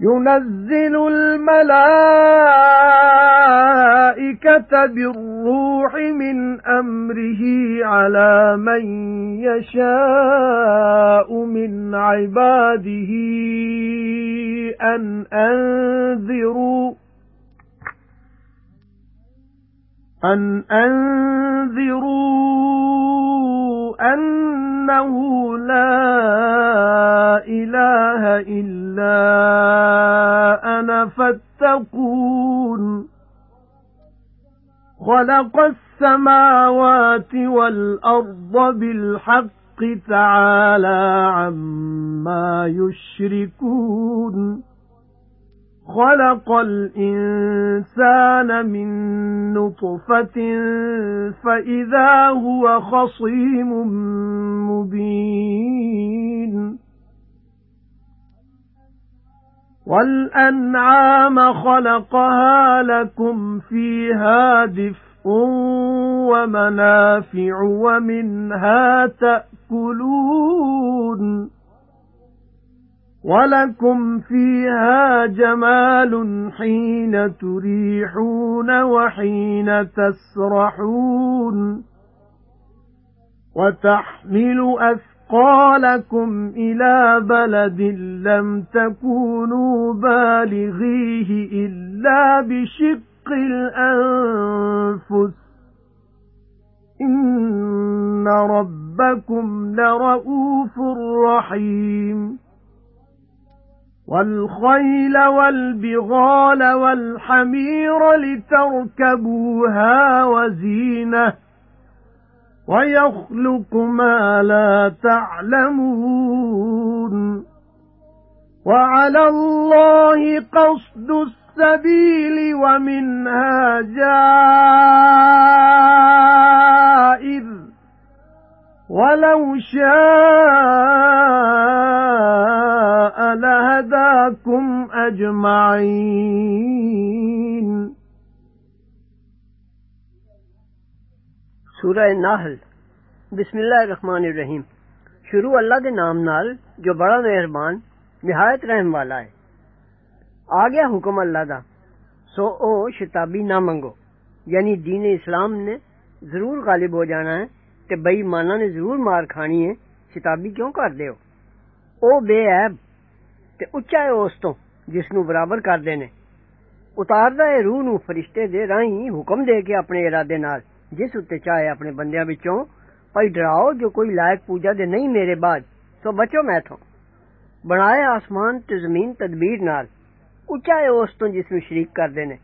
يُنَزِّلُ الْمَلَائِكَةَ بِالرُّوحِ مِنْ أَمْرِهِ عَلَى مَن يَشَاءُ مِنْ عِبَادِهِ أَنْ أَنذِرُوا أَنْ أَنذِرُوا أَنَّهُ لَا إِلَٰهَ إِلَّا فَاتَّقُونِ. خَلَقَ السَّمَاوَاتِ وَالْأَرْضَ بِالْحَقِّ تَعَالَى عَمَّا يُشْرِكُونَ. خَلَقَ الْإِنسَانَ مِنْ نُطْفَةٍ فَإِذَا هُوَ خَصِيمٌ مُبِينٌ. وَالْأَنْعَامَ خَلَقَهَا لَكُمْ فِيهَا دِفْءٌ وَمَنَافِعُ وَمِنْهَا تَأْكُلُونَ وَلَكُمْ فِيهَا جَمَالٌ حِينَ تُرِيحُونَ وَحِينَ تَسْرَحُونَ وَتَحْمِلُ أَثْقَالَكُمْ إِلَى بَلَدٍ لَّمْ تَكُونُوا بَالِغِيهِ إِلَّا بِشِقِّ الْأَنفُسِ إِنَّ رَبَّكُمْ لَرَءُوفٌ رَّحِيمٌ وَالْخَيْلَ وَالْبِغَالَ وَالْحَمِيرَ لِتَرْكَبُوهَا وَزِينَةً وَيَخْلُقُ مَا لَا تَعْلَمُونَ وَعَلَى اللَّهِ قَصْدُ السَّبِيلِ وَمِنْهَا جَائِرٌ. وَلَوْ شَاءَ لَهَدَاكُمْ أَجْمَعِينَ. سورہ نحل بسم اللہ الرحمن الرحیم شروع اللہ کے نام نال جو بڑا مہربان نہایت رحم والا ہے آ گیا حکم اللہ دا سو او شتابی نہ منگو یعنی دین اسلام نے ضرور غالب ہو جانا ہے ਤੇ ਬੇਈਮਾਨਾਂ ਨੇ ਜ਼ਰੂਰ ਮਾਰ ਖਾਣੀ ਹੈ ਸ਼ਿਤਾਬੀ ਕਿਉਂ ਕਰਦੇ ਹੋ ਉਹ ਬੇਅਬ ਤੇ ਉੱਚਾ ਹੈ ਉਸ ਤੋਂ ਜਿਸ ਨੂੰ ਬਰਾਬਰ ਕਰਦੇ ਨੇ ਉਤਾਰਦਾ ਹੈ ਰੂਹ ਨੂੰ ਫਰਿਸ਼ਤੇ ਦੇ ਰਾਹੀਂ ਹੁਕਮ ਦੇ ਕੇ ਆਪਣੇ ਇਰਾਦੇ ਨਾਲ ਜਿਸ ਉੱਤੇ ਚਾਹੇ ਆਪਣੇ ਬੰਦਿਆਂ ਵਿੱਚੋਂ ਭਈ ਡਰਾਓ ਜੋ ਕੋਈ ਲਾਇਕ ਪੂਜਾ ਦੇ ਨਹੀਂ ਮੇਰੇ ਬਾਅਦ ਸੋ ਬਚੋ ਮੈਥੋਂ ਬਣਾਇਆ ਆਸਮਾਨ ਤੇ ਜ਼ਮੀਨ ਤਦਬੀਰ ਨਾਲ ਉੱਚਾ ਹੈ ਉਸ ਤੋਂ ਜਿਸ ਨੂੰ ਸ਼ਰੀਕ ਕਰਦੇ ਨੇ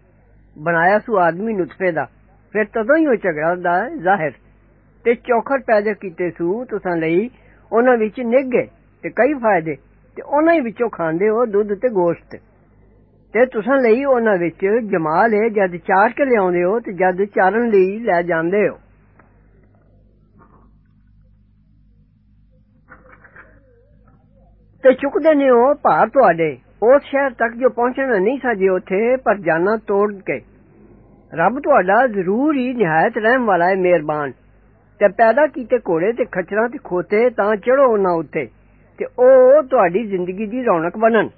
ਬਣਾਇਆ ਸੂ ਆਦਮੀ ਨੁਤਫੇ ਦਾ ਫਿਰ ਤਦੋਂ ਹੀ ਉਹ ਝਗੜਾ ਦਾ ਜ਼ਾਹਿਰ ਤੇ ਚੌਖਟ ਪੈਦਾ ਕੀਤੇ ਸੂ ਤੁਸਾਂ ਲਈ ਉਹਨਾਂ ਵਿੱਚ ਨਿੱਘੇ ਤੇ ਕਈ ਫਾਇਦੇ ਤੇ ਉਹਨਾਂ ਹੀ ਵਿੱਚੋਂ ਖਾਂਦੇ ਹੋ ਦੁੱਧ ਤੇ ਗੋਸ਼ਤ ਤੇ ਤੁਸਾਂ ਲਈ ਉਹਨਾਂ ਵਿੱਚ ਜਮਾਲ ਹੈ ਜਦ ਚਾਰ ਕੇ ਲਿਆਉਂਦੇ ਹੋ ਤੇ ਜਦ ਚਾਰਨ ਲਈ ਲੈ ਜਾਂਦੇ ਹੋ ਤੇ ਚੁੱਕਦੇ ਨੇ ਉਹ ਭਾਰ ਤੁਹਾਡੇ ਉਸ ਸ਼ਹਿਰ ਤੱਕ ਜੋ ਪਹੁੰਚਣਾ ਨਹੀਂ ਸਾਜੇ ਉੱਥੇ ਪਰ ਜਾਨਾ ਤੋੜ ਕੇ ਰੱਬ ਤੁਹਾਡਾ ਜ਼ਰੂਰ ਹੀ ਨਿਹਾਇਤ ਰਹਿਮ ਵਾਲਾ ਹੈ ਮਿਹਰਬਾਨ ਤੇ ਪੈਦਾ ਕੀਤੇ ਘੋੜੇ ਤੇ ਖੱਚਰਾਂ ਤੇ ਖੋਤੇ ਤਾਂ ਚੜੋ ਉਹਨਾਂ ਉੱਤੇ ਤੇ ਉਹ ਤੁਹਾਡੀ ਜ਼ਿੰਦਗੀ ਦੀ ਰੌਣਕ ਬਣਨ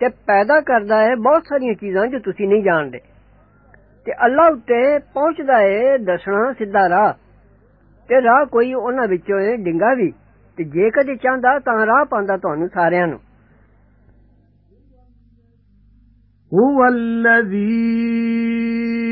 ਤੇ ਪੈਦਾ ਕਰਦਾ ਹੈ ਬਹੁਤ ਸਾਰੀਆਂ ਚੀਜ਼ਾਂ ਜੋ ਤੁਸੀਂ ਨਹੀਂ ਜਾਣਦੇ ਤੇ ਅੱਲਾ ਉੱਤੇ ਪਹੁੰਚਦਾ ਹੈ ਦੱਸਣਾ ਸਿੱਧਾ ਰਾਹ ਤੇ ਰਾਹ ਕੋਈ ਉਹਨਾਂ ਵਿੱਚੋਂ ਹੈ ਡਿੰਗਾ ਵੀ ਤੇ ਜੇ ਕਦੇ ਚਾਹੁੰਦਾ ਤਾਂ ਰਾਹ ਪਾਉਂਦਾ ਤੁਹਾਨੂੰ ਸਾਰਿਆਂ ਨੂੰ هُوَ الَّذِي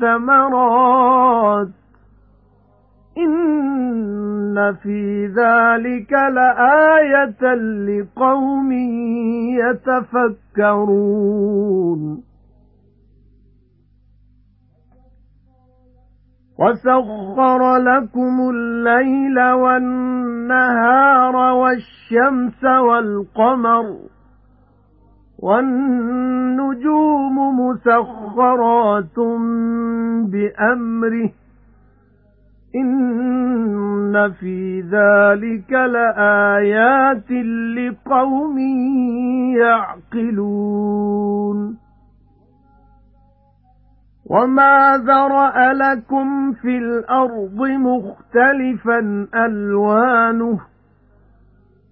الثَّمَرَاتِ. إِنَّ فِي ذَلِكَ لَآيَةً لِقَوْمٍ يَتَفَكَّرُونَ. وَسَخَّرَ لَكُمُ اللَّيْلَ وَالنَّهَارَ وَالشَّمْسَ وَالْقَمَرَ. وَالنُّجُومُ مُسَخَّرَاتٌ بِأَمْرِهِ إِنَّ فِي ذَلِكَ لَآيَاتٍ لِقَوْمٍ يَعْقِلُونَ. وَمَا ذَرَأَ لَكُمْ فِي الْأَرْضِ مُخْتَلِفًا أَلْوَانُهُ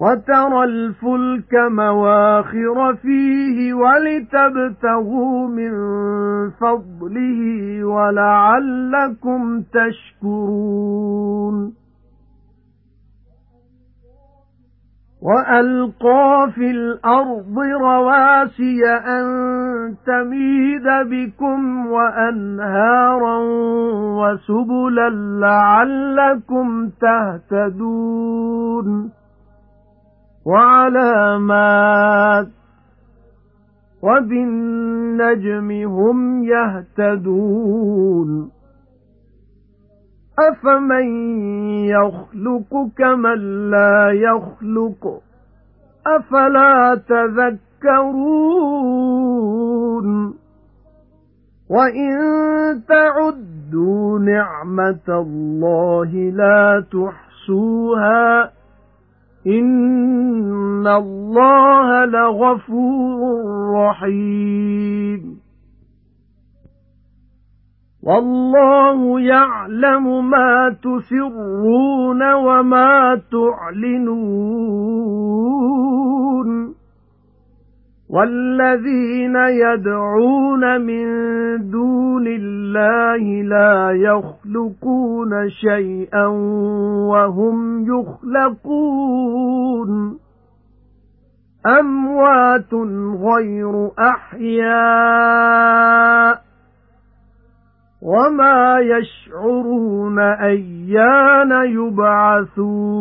وَتَرَى الْفُلْكَ مَوَاخِرَ فِيهِ وَلِتَبْتَغُوا مِنْ فَضْلِهِ وَلَعَلَّكُمْ تَشْكُرُونَ. وَأَلْقَى فِي الْأَرْضِ رَوَاسِيَ أَن تَمِيدَ بِكُمْ وَأَنْهَارًا وَسُبُلًا لَّعَلَّكُمْ تَهْتَدُونَ. وَعَلَامَاتٍ وَبِالنَّجْمِ هُمْ يَهْتَدُونَ أَفَمَن يَخْلُقُ كَمَن لَّا يَخْلُقُ أَفَلَا تَذَكَّرُونَ وَإِن تَعُدُّوا نِعْمَةَ اللَّهِ لَا تُحْصُوهَا إِنَّ اللَّهَ لَغَفُورٌ رَّحِيمٌ وَاللَّهُ يَعْلَمُ مَا تُسِرُّونَ وَمَا تُعْلِنُونَ وَالَّذِينَ يَدْعُونَ مِن دُونِ اللَّهِ لَا يَخْلُقُونَ شَيْئًا وَهُمْ يُخْلَقُونَ. أَمْوَاتٌ غَيْرُ أَحْيَاءٍ وَمَا يَشْعُرُونَ أَيَّانَ يُبْعَثُونَ.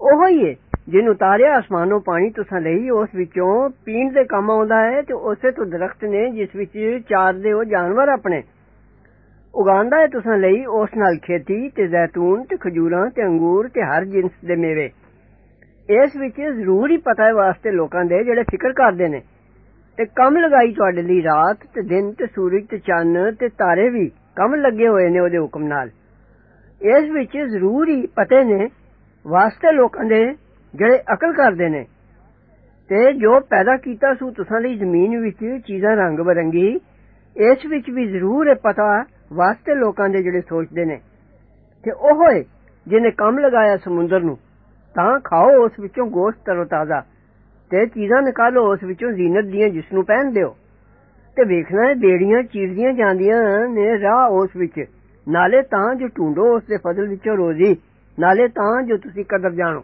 ਉਹੀ ਜਿਹਨੂੰ ਉਤਾਰਿਆ ਅਸਮਾਨੋਂ ਪਾਣੀ ਤੁਸਾਂ ਲਈ ਉਸ ਵਿੱਚੋਂ ਪੀਣ ਦੇ ਕੰਮ ਆਉਂਦਾ ਹੈ ਤੇ ਉਸੇ ਤੋਂ ਦਰਖਤ ਨੇ ਜਿਸ ਵਿੱਚ ਚਾਰਦੇ ਹੋ ਜਾਨਵਰ ਆਪਣੇ ਉਗਾਉਂਦਾ ਹੈ ਤੁਸਾਂ ਲਈ ਉਸ ਨਾਲ ਖੇਤੀ ਤੇ ਜ਼ੈਤੂਨ ਤੇ ਖਜੂਰਾਂ ਤੇ ਅੰਗੂਰ ਤੇ ਹਰ ਜਿੰਸ ਦੇ ਮੇਵੇ ਇਸ ਵਿੱਚ ਜ਼ਰੂਰ ਹੀ ਪਤਾ ਹੈ ਵਾਸਤੇ ਲੋਕਾਂ ਦੇ ਜਿਹੜੇ ਫਿਕਰ ਕਰਦੇ ਨੇ ਤੇ ਕੰਮ ਲਗਾਈ ਤੁਹਾਡੇ ਲਈ ਰਾਤ ਤੇ ਦਿਨ ਤੇ ਸੂਰਜ ਤੇ ਚੰਨ ਤੇ ਤਾਰੇ ਵੀ ਕੰਮ ਲੱਗੇ ਹੋਏ ਨੇ ਉਹਦੇ ਹੁਕਮ ਨਾਲ ਇਸ ਵਿੱਚ ਜ਼ਰੂਰ ਹੀ ਪਤੇ ਨੇ ਵਾਸਤੇ ਲੋਕਾਂ ਦੇ ਜਿਹੜੇ ਅਕਲ ਕਰਦੇ ਨੇ ਤੇ ਜੋ ਪੈਦਾ ਕੀਤਾ ਸੂ ਤੁਸਾਂ ਲਈ ਜ਼ਮੀਨ ਵਿੱਚ ਚੀਜ਼ਾਂ ਰੰਗ ਬਰੰਗੀ ਇਸ ਵਿੱਚ ਵੀ ਜ਼ਰੂਰ ਹੈ ਪਤਾ ਵਾਸਤੇ ਲੋਕਾਂ ਦੇ ਜਿਹੜੇ ਸੋਚਦੇ ਨੇ ਤੇ ਉਹ ਹੋਏ ਜਿਹਨੇ ਕੰਮ ਲਗਾਇਆ ਸਮੁੰਦਰ ਨੂੰ ਤਾਂ ਖਾਓ ਉਸ ਵਿੱਚੋਂ ਗੋਸ਼ਤ ਤਰੋ ਤਾਜ਼ਾ ਤੇ ਚੀਜ਼ਾਂ ਨਿਕਾਲੋ ਉਸ ਵਿੱਚੋਂ ਜ਼ੀਨਤ ਦੀਆਂ ਜਿਸ ਨੂੰ ਪਹਿਨਦੇ ਹੋ ਤੇ ਵੇਖਣਾ ਹੈ ਬੇੜੀਆਂ ਚੀਰਦੀਆਂ ਜਾਂਦੀਆਂ ਨੇ ਰਾਹ ਉਸ ਵਿੱਚ ਨਾਲੇ ਤਾਂ ਜੋ ਢੂੰਡੋ ਉਸ ਦੇ ਫਜ਼ਲ ਵਿੱਚੋਂ ਰੋਜ਼ੀ ਨਾਲੇ ਤਾਂ ਜੋ ਤੁਸੀਂ ਕਦਰ ਜਾਣੋ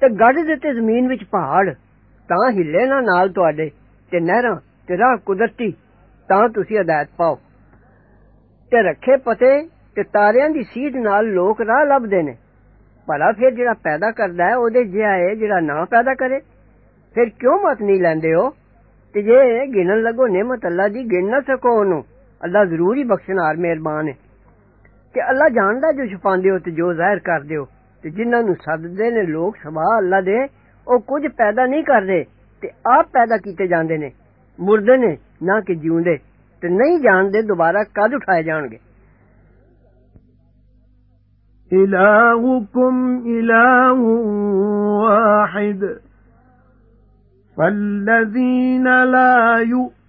ਤੇ ਗੱਡ ਦਿੱਤੇ ਜ਼ਮੀਨ ਵਿੱਚ ਪਹਾੜ, ਤਾਂ ਹਿੱਲੇ ਨਾ ਨਾਲ ਤੁਹਾਡੇ ਤੇ ਨਹਿਰਾਂ ਤੇ ਰਾਹ ਕੁਦਰਤੀ, ਤਾਂ ਤੁਸੀਂ ਹਦਾਇਤ ਪਾਓ। ਤੇ ਰੱਖੇ ਪਤੇ ਤੇ ਤਾਰਿਆਂ ਦੀ ਸੀਧ ਨਾਲ ਲੋਕ ਰਾਹ ਲੱਭਦੇ ਨੇ। ਭਲਾ ਫਿਰ ਜਿਹੜਾ ਪੈਦਾ ਕਰਦਾ ਹੈ, ਉਹਦੇ ਜਿਹਾ ਹੈ ਜਿਹੜਾ ਨਾ ਪੈਦਾ ਕਰੇ। ਫਿਰ ਕਿਉਂ ਮਤ ਨਹੀਂ ਲੈਂਦੇ ਹੋ ਤੇ ਜੇ ਗਿਣਨ ਲੱਗੋ, ਨਿਮਤ ਅੱਲਾ ਦੀ ਗਿਣ ਨਾ ਸਕੋ ਉਹਨੂੰ। ਅੱਲਾ ਜ਼ਰੂਰ ਹੀ ਬਖਸ਼ਣਹਾਰ ਮਿਹਰਬਾਨ ਹੈ। کہ اللہ جاندا ہے جو چھپاندے ہو تے جو ظاہر کردے ہو تے جنہاں نو سددے نے لوگ سبحان اللہ دے أو کچھ پیدا نہیں کردے تے آپ پیدا کیتے جاندے نے مردے نے نہ کہ جیوندے تے نہیں جاندے دوبارہ کد اٹھائے جان گے إلهكم إله واحد فالذين لا يؤمنون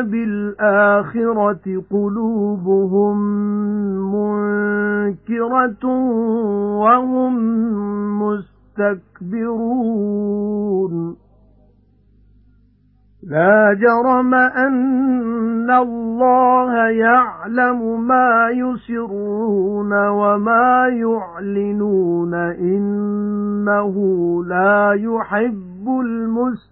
بالآخرة قلوبهم منكرة وهم مستكبرون. لا جرم أن الله يعلم ما يسرون وما يعلنون إنه لا يحب المستكبرين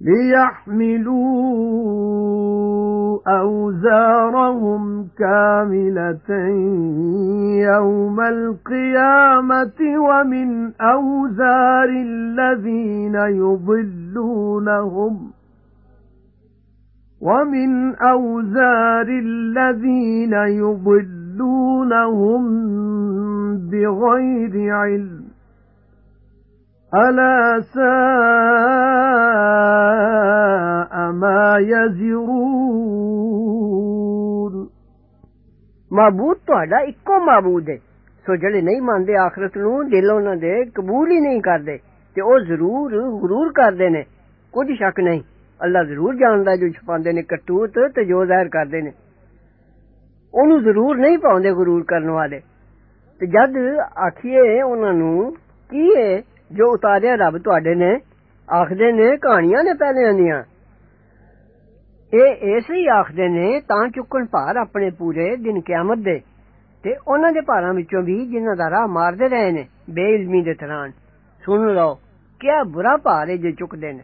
لِيَحْمِلُوا أَوْزَارَهُمْ كَامِلَةً يَوْمَ الْقِيَامَةِ وَمِنْ أَوْزَارِ الَّذِينَ يُضِلُّونَهُمْ وَمِنْ أَوْزَارِ الَّذِينَ يُضِلُّونَهُم بِغَيْرِ عِلْمٍ أَلَا سَاءَ مَا يَزِرُونَ معبود ਤੁਹਾਡਾ ਇੱਕੋ ਮਾਬੂਦ ਹੈ ਸੋ ਜਿਹੜੇ ਨਹੀਂ ਮੰਨਦੇ ਆਖਰਤ ਨੂੰ ਦਿਲ ਉਹਨਾਂ ਦੇ ਕਬੂਲ ਹੀ ਨਹੀਂ ਕਰਦੇ ਤੇ ਉਹ ਜ਼ਰੂਰ ਗਰੂਰ ਕਰਦੇ ਨੇ ਕੁਝ ਸ਼ੱਕ ਨਹੀਂ ਅੱਲਾ ਜ਼ਰੂਰ ਜਾਣਦਾ ਜੋ ਛਪਾਉਂਦੇ ਨੇ ਕਰਤੂਤ ਤੇ ਜੋ ਜ਼ਾਹਿਰ ਕਰਦੇ ਨੇ ਉਹਨੂੰ ਜ਼ਰੂਰ ਨਹੀਂ ਪਾਉਂਦੇ ਗਰੂਰ ਕਰਨ ਵਾਲੇ ਤੇ ਜਦ ਆਖੀਏ ਉਹਨਾਂ ਨੂੰ ਕੀ ਹੈ ਜੋ ਉਤਾਰਿਆ ਰੱਬ ਤੁਹਾਡੇ ਨੇ ਆਖਦੇ ਨੇ ਕਹਾਣੀਆਂ ਨੇ ਪਹਿਲਿਆਂ ਦੀਆਂ ਇਹ ਐਸੇ ਹੀ ਆਖਦੇ ਨੇ ਤਾਂ ਚੁੱਕਣ ਭਾਰ ਆਪਣੇ ਪੂਰੇ ਦਿਨ ਕਿਆਮਤ ਦੇ ਤੇ ਉਹਨਾਂ ਦੇ ਭਾਰਾਂ ਵਿੱਚੋਂ ਵੀ ਜਿਨ੍ਹਾਂ ਦਾ ਰਾਹ ਮਾਰਦੇ ਰਹੇ ਨੇ ਬੇਇਲਮੀ ਦੇ ਤਰ੍ਹਾਂ ਸੁਣ ਲਓ ਕਿਆ ਬੁਰਾ ਭਾਰ ਹੈ ਜੇ ਚੁੱਕਦੇ ਨੇ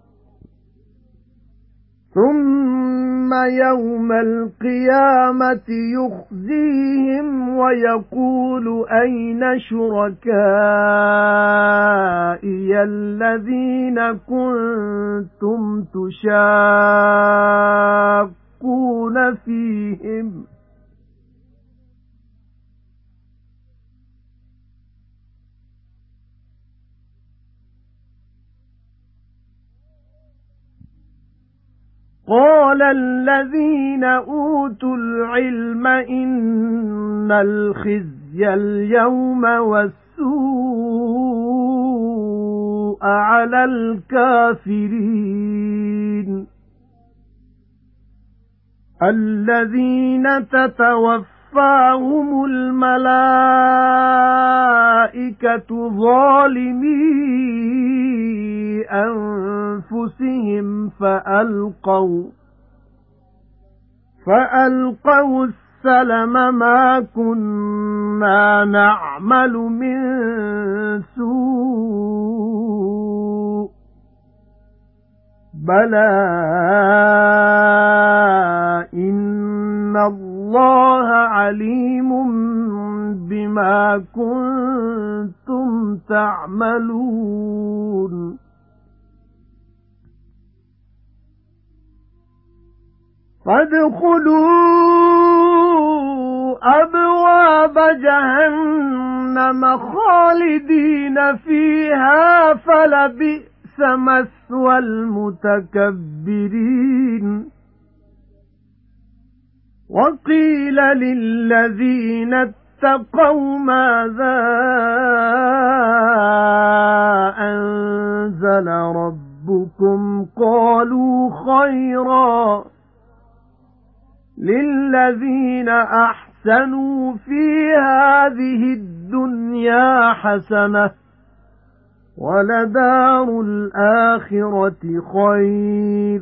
ثُمَّ يَوْمَ الْقِيَامَةِ يُخْزِيهِمْ وَيَقُولُ أَيْنَ شُرَكَائِيَ الَّذِينَ كُنتُمْ تُشَاقُّونَ فِيهِمْ قَالَ الَّذِينَ أُوتُوا الْعِلْمَ إِنَّ الْخِزْيَ الْيَوْمَ وَالسُّوءَ عَلَى الْكَافِرِينَ. الَّذِينَ تَتَوَفَّاهُمُ الْمَلَائِكَةُ ظَالِمِي أَنفُسِهِمْ فَأَلْقَوْا فَأَلْقَوْا السَّلَمَ مَا كُنَّا نَعْمَلُ مِن سُوءٍ بَلَى إِنَّ اللَّهَ عَلِيمٌ بِمَا كُنتُمْ تَعْمَلُونَ. فَادْخُلُوا أَبْوَابَ جَهَنَّمَ خَالِدِينَ فِيهَا فَلَبِئْسَ مَثْوَى الْمُتَكَبِّرِينَ. وَقِيلَ لِلَّذِينَ اتَّقَوْا مَاذَا أَنزَلَ رَبُّكُمْ قَالُوا خَيْرًا لِلَّذِينَ أَحْسَنُوا فِي هَذِهِ الدُّنْيَا حَسَنَةٌ وَلَدَارُ الْآخِرَةِ خَيْرٌ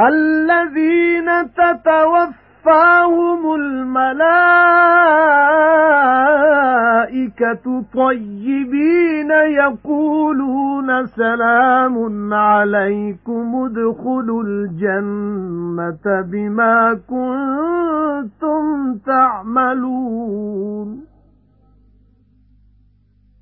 الَّذِينَ تَتَوَفَّاهُمُ تَتَوَفَّاهُمُ الْمَلَائِكَةُ طَيِّبِينَ يَقُولُونَ سَلَامٌ عَلَيْكُمُ ادْخُلُوا الْجَنَّةَ بِمَا كُنتُمْ تَعْمَلُونَ.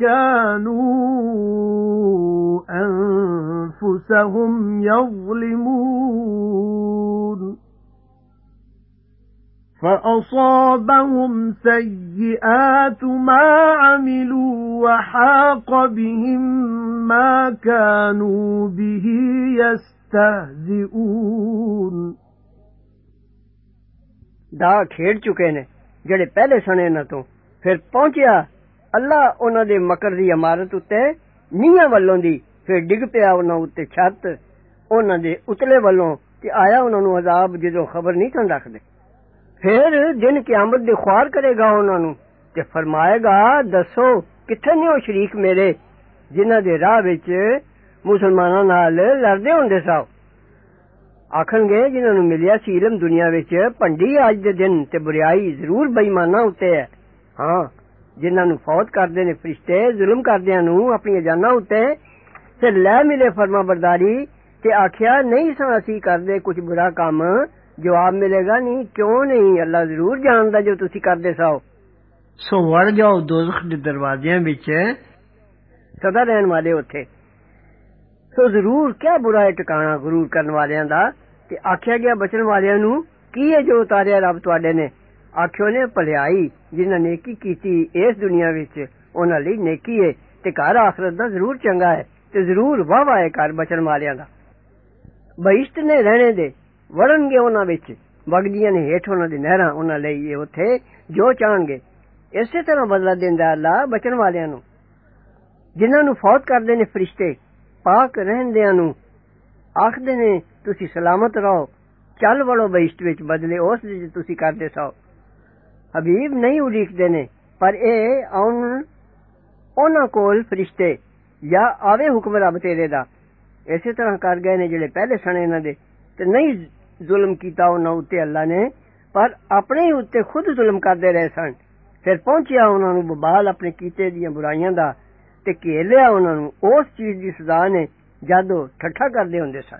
كَانُوا أَنفُسَهُمْ يَظْلِمُونَ. فَأَصَابَهُمْ سَيِّئَاتُ مَا عَمِلُوا وَحَاقَ بِهِمْ مَا كَانُوا بِهِ يَسْتَهْزِئُونَ. دا کھیڑ چکے نے جڑے پہلے سنے نہ تو پھر پہنچیا ਅੱਲਾ ਉਹਨਾਂ ਦੇ ਮਕਰ ਦੀ ਇਮਾਰਤ ਉੱਤੇ ਨੀਹਾਂ ਵੱਲੋਂ ਦੀ ਫਿਰ ਡਿੱਗ ਪਿਆ ਉਹਨਾਂ ਉੱਤੇ ਛੱਤ ਉਹਨਾਂ ਦੇ ਉਤਲੇ ਵੱਲੋਂ ਤੇ ਆਇਆ ਉਹਨਾਂ ਨੂੰ ਅਜ਼ਾਬ ਜਦੋਂ ਖਬਰ ਨਹੀਂ ਤਨ ਰੱਖਦੇ ਫਿਰ ਦਿਨ ਕਿਆਮਤ ਦੇ ਖੁਆਰ ਕਰੇਗਾ ਉਹਨਾਂ ਨੂੰ ਤੇ ਫਰਮਾਏਗਾ ਦੱਸੋ ਕਿੱਥੇ ਨੇ ਉਹ ਸ਼ਰੀਕ ਮੇਰੇ ਜਿਨ੍ਹਾਂ ਦੇ ਰਾਹ ਵਿੱਚ ਮੁਸਲਮਾਨਾਂ ਨਾਲ ਲੜਦੇ ਹੁੰਦੇ ਸਾਂ ਆਖਣਗੇ ਜਿਨ੍ਹਾਂ ਨੂੰ ਮਿਲਿਆ ਸੀ ਇਲਮ ਦੁਨੀਆ ਵਿੱਚ ਭੰਡੀ ਅੱਜ ਦੇ ਦਿਨ ਤੇ ਬੁਰੀਾਈ ਜ਼ਰੂਰ ਬੇਈਮਾਨਾਂ ਉੱਤੇ ਹੈ ਹਾਂ ਜਿਨ੍ਹਾਂ ਨੂੰ ਫੌਤ ਕਰਦੇ ਨੇ ਫਰਿਸ਼ਤੇ ਜ਼ੁਲਮ ਕਰਦਿਆਂ ਨੂੰ ਆਪਣੀਆਂ ਜਾਨਾਂ ਉੱਤੇ ਤੇ ਲੈ ਮਿਲੇ ਫਰਮਾ ਬਰਦਾਰੀ ਤੇ ਆਖਿਆ ਨਹੀਂ ਸਾਂ ਅਸੀਂ ਕਰਦੇ ਕੁਝ ਬੁਰਾ ਕੰਮ ਜਵਾਬ ਮਿਲੇਗਾ ਨਹੀਂ ਕਿਉਂ ਨਹੀਂ ਅੱਲਾ ਜ਼ਰੂਰ ਜਾਣਦਾ ਜੋ ਤੁਸੀਂ ਕਰਦੇ ਸਾਓ ਸੋ ਵੜ ਜਾਓ ਦੋਜ਼ਖ ਦੇ ਦਰਵਾਜ਼ਿਆਂ ਵਿੱਚ ਸਦਾ ਰਹਿਣ ਵਾਲੇ ਉੱਥੇ ਸੋ ਜ਼ਰੂਰ ਕਿਆ ਬੁਰਾ ਹੈ ਟਿਕਾਣਾ ਗਰੂਰ ਕਰਨ ਵਾਲਿਆਂ ਦਾ ਤੇ ਆਖਿਆ ਗਿਆ ਬਚਣ ਵਾਲਿਆਂ ਨੂੰ ਕੀ ਹੈ ਜੋ ਉਤਾਰਿਆ ਰੱਬ ਤੁਹਾਡੇ ਨੇ ਆਖਿਓ ਨੇ ਭਲਾਈ ਜਿਨ੍ਹਾਂ ਨੇਕੀ ਕੀਤੀ ਇਸ ਦੁਨੀਆ ਵਿੱਚ, ਉਹਨਾਂ ਲਈ ਨੇਕੀ ਹੈ ਤੇ ਘਰ ਆਖਰਤ ਦਾ ਜ਼ਰੂਰ ਚੰਗਾ ਹੈ ਤੇ ਜ਼ਰੂਰ ਵਾਹ ਹੈ ਘਰ ਬਚਣ ਵਾਲਿਆਂ ਦਾ। ਬਹਿਸ਼ਤ ਨੇ ਰਹਿਣੇ ਦੇ, ਵੜਨਗੇ ਉਹਨਾਂ ਵਿੱਚ, ਵਗਦੀਆਂ ਨੇ ਹੇਠ ਉਹਨਾਂ ਦੀ ਨਹਿਰਾਂ, ਉਹਨਾਂ ਲਈ ਉੱਥੇ ਜੋ ਚਾਹਣਗੇ। ਇਸੇ ਤਰ੍ਹਾਂ ਬਦਲਾ ਦਿੰਦਾ ਅੱਲਾ ਬਚਣ ਵਾਲਿਆਂ ਨੂੰ। ਜਿਨ੍ਹਾਂ ਨੂੰ ਫੌਤ ਕਰਦੇ ਨੇ ਫਰਿਸ਼ਤੇ, ਪਾਕ ਰਹਿੰਦਿਆਂ ਨੂੰ ਆਖਦੇ ਨੇ, ਤੁਸੀਂ ਸਲਾਮਤ ਰਹੋ, ਚੱਲ ਵੜੋ ਬਹਿਸ਼ਤ ਵਿੱਚ, ਬਦਲੇ ਉਸ ਦੇ ਤੁਸੀਂ ਕਰਦੇ ਸੋ ਹਬੀਬ ਨਹੀਂ ਉਡੀਕਦੇ ਨੇ ਪਰ ਇਹ ਆਉਣ ਉਹਨਾਂ ਕੋਲ ਫਰਿਸ਼ਤੇ ਜਾਂ ਆਵੇ ਹੁਕਮ ਰੱਬ ਤੇਰੇ ਦਾ ਇਸੇ ਤਰ੍ਹਾਂ ਕਰ ਗਏ ਨੇ ਜਿਹੜੇ ਪਹਿਲੇ ਸਣੇ ਇਹਨਾਂ ਦੇ ਤੇ ਨਹੀਂ ਜ਼ੁਲਮ ਕੀਤਾ ਉਹਨਾਂ ਉੱਤੇ ਅੱਲਾ ਨੇ ਪਰ ਆਪਣੇ ਉੱਤੇ ਖੁਦ ਜ਼ੁਲਮ ਕਰਦੇ ਰਹੇ ਸਨ ਫਿਰ ਪਹੁੰਚਿਆ ਉਹਨਾਂ ਨੂੰ ਬਬਾਲ ਆਪਣੇ ਕੀਤੇ ਦੀਆਂ ਬੁਰਾਈਆਂ ਦਾ ਤੇ ਘੇਰ ਲਿਆ ਉਹਨਾਂ ਨੂੰ ਉਸ ਚੀਜ਼ ਦੀ ਸਜ਼ਾ ਨੇ ਜਦੋਂ ਠੱਠਾ ਕਰਦੇ ਹੁੰਦੇ ਸਨ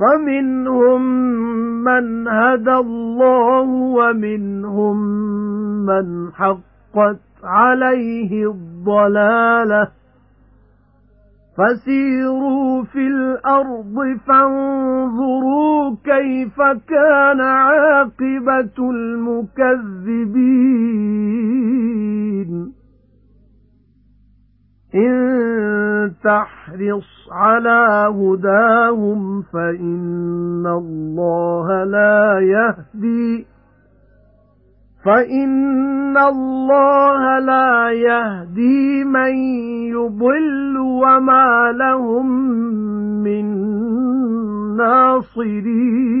فَمِنْهُمْ مَنْ هَدَى اللَّهُ وَمِنْهُمْ مَنْ حَقَّتْ عَلَيْهِ الضَّلَالَةُ. فَسِيرُوا فِي الْأَرْضِ فَانظُرُوا كَيْفَ كَانَ عَاقِبَةُ الْمُكَذِّبِينَ. إِن تَحْرِصْ عَلَى هُدَاهُمْ فَإِنَّ اللَّهَ لَا يَهْدِي فَإِنَّ اللَّهَ لَا يَهْدِي مَن يُضِلُّ وَمَا لَهُم مِّن نَّاصِرِينَ.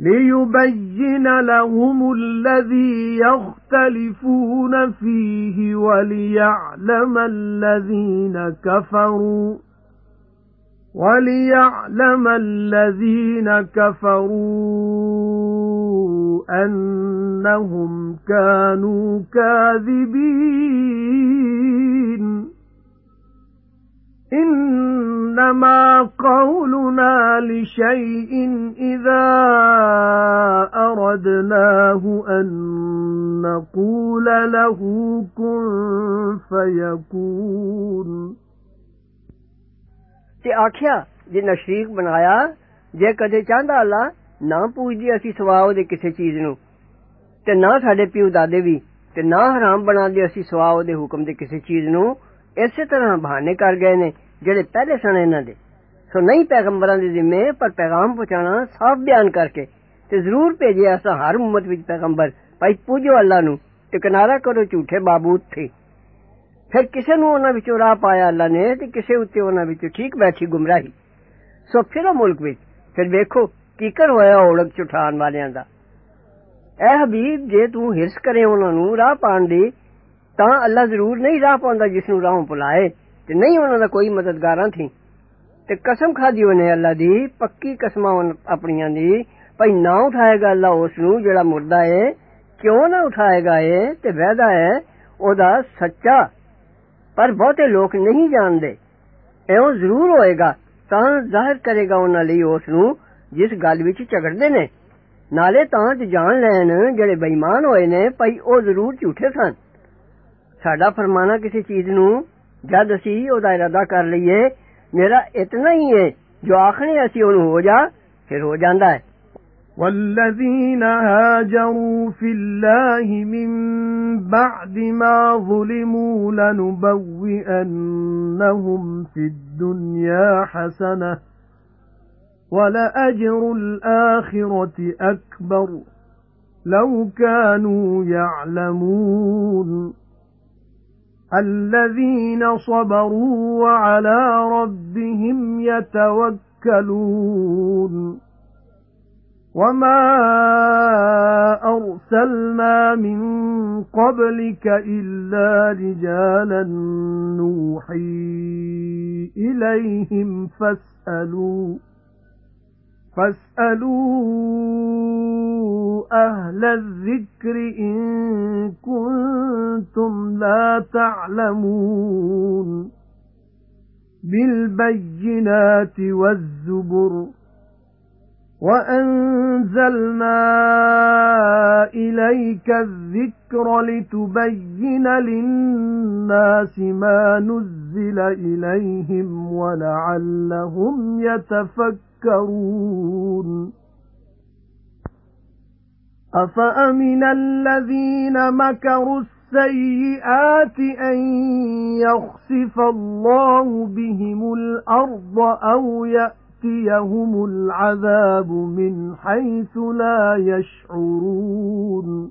لِيُبَيِّنَ لَهُمُ الَّذِي يَخْتَلِفُونَ فِيهِ وَلِيَعْلَمَ الَّذِينَ كَفَرُوا وَلِيَعْلَمَ الَّذِينَ كَفَرُوا أَنَّهُمْ كَانُوا كَاذِبِينَ. إِنَّمَا قَوْلُنَا لِشَيْءٍ إِذَا أَرَدْنَاهُ أَن نَّقُولَ لَهُ كُن فَيَكُونُ ਤੇ ਆਖਿਆ ਜਿਨ੍ਹਾਂ ਸ਼ਰੀਕ ਬਣਾਇਆ ਜੇ ਕਦੇ ਚਾਹੁੰਦਾ ਅੱਲਾ ਨਾ ਪੂਜਦੀ ਅਸੀਂ ਸਵਾ ਉਹਦੇ ਕਿਸੇ ਚੀਜ਼ ਨੂੰ ਤੇ ਨਾ ਸਾਡੇ ਪਿਓ ਦਾਦੇ ਵੀ ਤੇ ਨਾ ਹਰਾਮ ਬਣਾਉਂਦੇ ਅਸੀਂ ਸਵਾ ਉਹਦੇ ਹੁਕਮ ਦੇ ਕਿਸੇ ਚੀਜ਼ ਨੂੰ ਇਸੇ ਤਰ੍ਹਾਂ ਬਹਾਨੇ ਕਰ ਗਏ ਨੇ ਜਿਹੜੇ ਪਹਿਲੇ ਸਨ ਇਹਨਾਂ ਦੇ ਸੋ ਨਹੀਂ ਪੈਗੰਬਰਾਂ ਦੇ ਜ਼ਿੰਮੇ ਪਰ ਪੈਗਾਮ ਪਹੁੰਚਾਣਾ ਸਾਫ਼ ਬਿਆਨ ਕਰਕੇ ਤੇ ਜ਼ਰੂਰ ਭੇਜਿਆ ਅਸਾਂ ਹਰ ਉਮਤ ਵਿੱਚ ਪੈਗੰਬਰ ਭਾਈ ਪੂਜੋ ਅੱਲਾ ਨੂੰ ਤੇ ਕਿਨਾਰਾ ਕਰੋ ਝੂਠੇ ਬਾਬੂਤ ਥੇ ਫਿਰ ਕਿਸੇ ਨੂੰ ਉਹਨਾਂ ਵਿੱਚੋਂ ਰਾਹ ਪਾਇਆ ਅੱਲਾ ਨੇ ਤੇ ਕਿਸੇ ਉੱਤੇ ਉਹਨਾਂ ਵਿੱਚ ਠੀਕ ਬੈਠੀ ਗੁੰਮਰਾਹੀ ਸੋ ਫਿਰ ਮੁਲਕ ਵਿੱਚ ਫਿਰ ਵੇਖੋ ਕੀਕਰ ਹੋਇਆ ਔੜਕ ਚੁਠਾਨ ਵਾਲਿਆਂ ਦਾ ਐ ਹਬੀਬ ਜੇ ਤੂੰ ਹਿਰਸ ਕਰੇ ਉਹਨਾਂ ਨੂੰ ਰਾਹ ਪਾਣ ਦੀ ਤਾਂ ਅੱਲਾ ਜ਼ਰੂਰ ਨਹੀਂ ਰਾਹ ਪਾਉਂਦਾ ਜਿਸ ਨੂੰ ਰਾਹੋਂ ਭੁਲਾਏ ਤੇ ਨਹੀਂ ਉਹਨਾਂ ਦਾ ਕੋਈ ਮਦਦਗਾਰਾਂ ਥੀ ਤੇ ਕਸਮ ਖਾਦੀ ਉਹਨੇ ਅੱਲਾ ਦੀ ਪੱਕੀ ਕਸਮਾਂ ਆਪਣੀਆਂ ਦੀ ਭਈ ਨਾ ਉਠਾਏਗਾ ਅੱਲਾ ਉਸ ਨੂੰ ਜਿਹੜਾ ਮੁਰਦਾ ਏ ਕਿਉਂ ਨਾ ਉਠਾਏਗਾ ਏ ਤੇ ਵਾਅਦਾ ਹੈ ਉਹਦਾ ਸੱਚਾ ਪਰ ਬਹੁਤੇ ਲੋਕ ਨਹੀਂ ਜਾਣਦੇ ਐਉਂ ਜ਼ਰੂਰ ਹੋਏਗਾ ਤਾਂ ਜ਼ਾਹਿਰ ਕਰੇਗਾ ਉਹਨਾਂ ਲਈ ਉਸ ਨੂੰ ਜਿਸ ਗੱਲ ਵਿੱਚ ਝਗੜਦੇ ਨੇ ਨਾਲੇ ਤਾਂ ਜ ਜਾਣ ਲੈਣ ਜਿਹੜੇ ਬੇਈਮਾਨ ਹੋਏ ਨੇ ਭਈ ਉਹ ਜ਼ਰੂਰ ਝੂਠੇ ਸਨ ਸਾਡਾ ਫਰਮਾਨਾ ਕਿਸੇ ਚੀਜ਼ ਨੂੰ ਜਦ ਅਸੀਂ ਉਹਦਾ ਇਰਾਦਾ ਕਰ ਲਈਏ ਮੇਰਾ ਇਤਨਾ ਹੀ ਹੈ ਜੋ ਆਖਣੇ ਅਸੀਂ ਉਹਨੂੰ ਹੋ ਜਾ ਫਿਰ ਹੋ ਜਾਂਦਾ ਹੈ والذين هاجروا في الله من بعد ما ظلموا لنبوئنهم في الدنيا حسنة ولأجر الآخرة أكبر لو كانوا يعلمون الَّذِينَ صَبَرُوا وَعَلَى رَبِّهِمْ يَتَوَكَّلُونَ. وَمَا أَرْسَلْنَا مِن قَبْلِكَ إِلَّا رِجَالًا نُوحِي إِلَيْهِمْ فَاسْأَلُوا. فَاسْأَلُوا أَهْلَ الذِّكْرِ إِن كُنتُمْ لَا تَعْلَمُونَ بِالْبَيِّنَاتِ وَالزُّبُرِ وَأَنزَلْنَا إِلَيْكَ الذِّكْرَ لِتُبَيِّنَ لِلنَّاسِ مَا نُزِّلَ إِلَيْهِمْ وَلَعَلَّهُمْ يَتَفَكَّرُونَ يَذَّكَّرُونَ أَفَأَمِنَ الَّذِينَ مَكَرُوا السَّيِّئَاتِ أَن يَخْسِفَ اللَّهُ بِهِمُ الْأَرْضَ أَوْ يَأْتِيَهُمُ الْعَذَابُ مِنْ حَيْثُ لَا يَشْعُرُونَ؟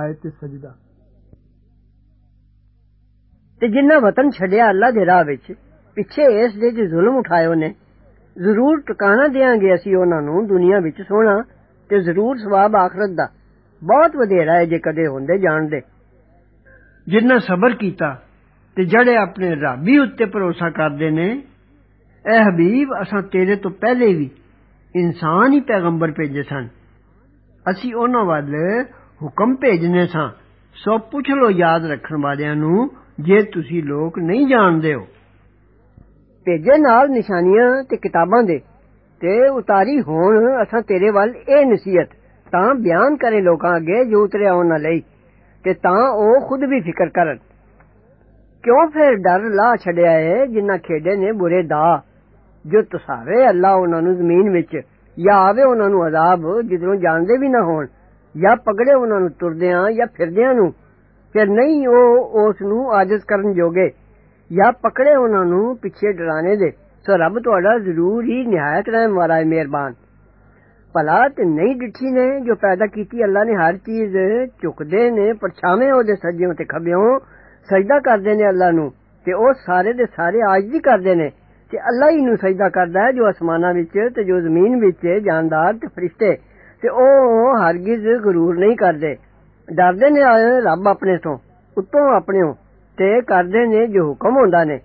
آیت سجدہ تے جنہ وطن چھڈیا اللہ دے راہ وچ پیچھے اس دے جو ظلم اٹھائے نے ضرور ٹکانا دیاں گے اسی انہاں نوں دنیا وچ سونا تے ضرور ثواب آخرت دا بہت ودھیرا ہے جے کدے ہوندے جان دے جنہ صبر کیتا تے جڑے اپنے رابی اُتے بھروسہ کردے نے اے حبیب اساں تیرے تو پہلے وی انسان ہی پیغمبر بھیجے سن اسی انہاں وال ਹੁਕਮ ਭੇਜਨੇ ਸਾਂ ਸੋ ਪੁੱਛ ਲੋ ਯਾਦ ਰੱਖਣ ਵਾਲਿਆਂ ਨੂੰ ਜੇ ਤੁਸੀਂ ਲੋਕ ਨਹੀਂ ਜਾਣਦੇ ਹੋ ਭੇਜੇ ਨਾਲ ਨਿਸ਼ਾਨੀਆਂ ਤੇ ਕਿਤਾਬਾਂ ਦੇ ਤੇ ਉਤਾਰੀ ਹੋਣ ਅਸਾਂ ਤੇਰੇ ਵੱਲ ਇਹ ਨਸੀਹਤ ਤਾਂ ਬਿਆਨ ਕਰੇ ਲੋਕਾਂ ਅੱਗੇ ਜੋ ਉਤਰਿਆ ਉਹਨਾਂ ਲਈ ਤੇ ਤਾਂ ਉਹ ਖੁਦ ਵੀ ਫਿਕਰ ਕਰਨ ਕਿਉਂ ਫਿਰ ਡਰ ਲਾ ਛੜਿਆ ਹੈ ਜਿਨ੍ਹਾਂ ਖੇਡੇ ਨੇ ਬੁਰੇ ਦਾ ਜੋ ਤਸਾਵੇ ਅੱਲਾ ਉਹਨਾਂ ਨੂੰ ਜ਼ਮੀਨ ਵਿੱਚ ਜਾਂ ਆਵੇ ਉਹਨਾਂ ਨੂੰ ਅਜ਼ਾਬ ਜਿੱਧਰੋਂ ਜਾਣਦੇ ਵੀ ਨਾ ਹੋਣ ਜਾਂ ਪਕੜੇ ਉਹਨਾਂ ਨੂੰ ਤੁਰਦਿਆਂ ਜਾਂ ਫਿਰਦਿਆਂ ਨੂੰ ਫਿਰ ਨਹੀਂ ਉਹ ਉਸ ਨੂੰ ਆਜਜ਼ ਕਰਨ ਜੋਗੇ ਜਾਂ ਪਕੜੇ ਉਹਨਾਂ ਨੂੰ ਪਿੱਛੇ ਡਰਾਣੇ ਦੇ ਸੋ ਰੱਬ ਤੁਹਾਡਾ ਜ਼ਰੂਰ ਹੀ ਨਿਹਾਇਤ ਰਹਿਮ ਵਾਲਾ ਹੈ ਮਿਹਰਬਾਨ ਭਲਾ ਤੇ ਨਹੀਂ ਡਿੱਠੀ ਨੇ ਜੋ ਪੈਦਾ ਕੀਤੀ ਅੱਲਾ ਨੇ ਹਰ ਚੀਜ਼ ਝੁਕਦੇ ਨੇ ਪਰਛਾਵੇਂ ਉਹਦੇ ਸੱਜਿਓਂ ਤੇ ਖੱਬਿਓਂ ਸਜਦਾ ਕਰਦੇ ਨੇ ਅੱਲਾ ਨੂੰ ਤੇ ਉਹ ਸਾਰੇ ਦੇ ਸਾਰੇ ਆਜਜ਼ੀ ਕਰਦੇ ਨੇ ਤੇ ਅੱਲਾ ਹੀ ਨੂੰ ਸਜਦਾ ਕਰਦਾ ਹੈ ਜੋ ਅਸਮਾਨਾਂ ਵਿੱਚ ਤੇ ਜੋ ਜ਼ਮੀਨ ਵਿੱਚ ਜਾਨਦਾਰ ਤੇ ਫਰਿਸ਼ਤੇ ਤੇ ਉਹ ਹਰਗਿਜ਼ ਗਰੂਰ ਨਹੀਂ ਕਰਦੇ ਡਰਦੇ ਨੇ ਰੱਬ ਆਪਣੇ ਤੋਂ ਉੱਤੋਂ ਆਪਣੇੋਂ ਤੇ ਕਰਦੇ ਨੇ ਜੋ ਹੁਕਮ ਹੁੰਦਾ ਨੇ